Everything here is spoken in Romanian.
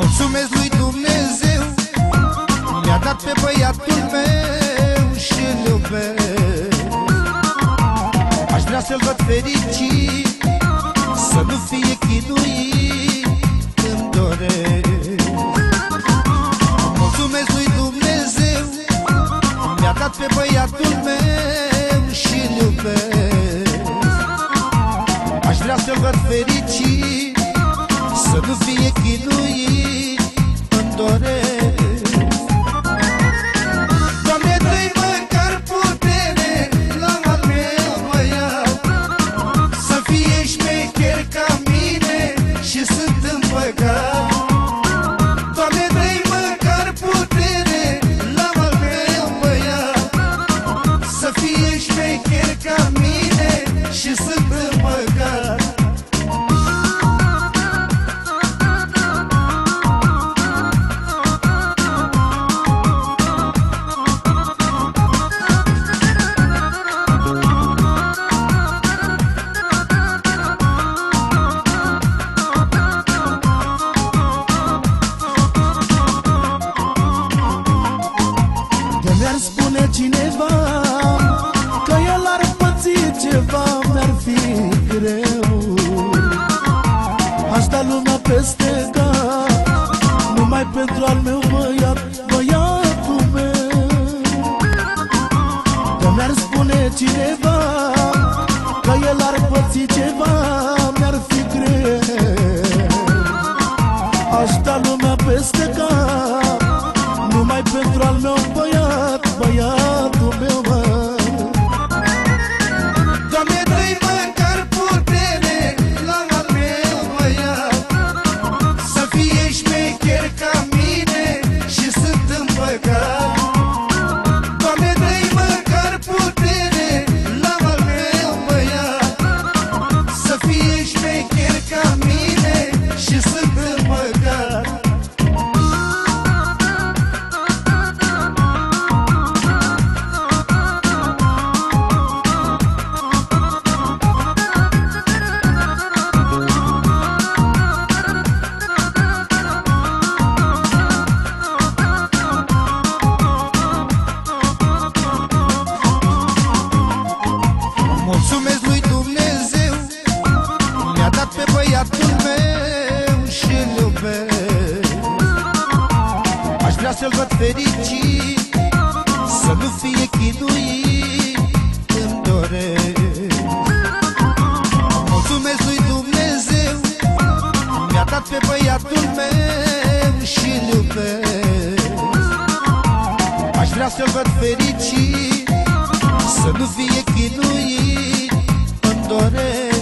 Mulțumesc lui Dumnezeu Mi-a dat pe băiatul meu și-l iubesc. Aș vrea să-l văd fericit Să nu fie chinuit Îmi doresc. Mulțumesc lui Dumnezeu Mi-a dat pe băiatul meu și-l iubesc. Aș vrea să-l văd fericit să nu fie chinuit Îmi doresc. Doamne, dă-i măcar putere La al meu băiat Să fie șmecher spune cineva Că el ar păți ceva Mi-ar fi greu. Aș da lumea peste cap Numai pentru al meu băiat Băiatul meu. De mi-ar spune cineva Aș vrea să-l văd fericit Să nu fie chinuit Îmi doresc. Mulțumesc lui Dumnezeu Mi-a dat pe băiatul meu și-l iubesc. Aș vrea să-l văd fericit Să nu fie chinuit Îmi doresc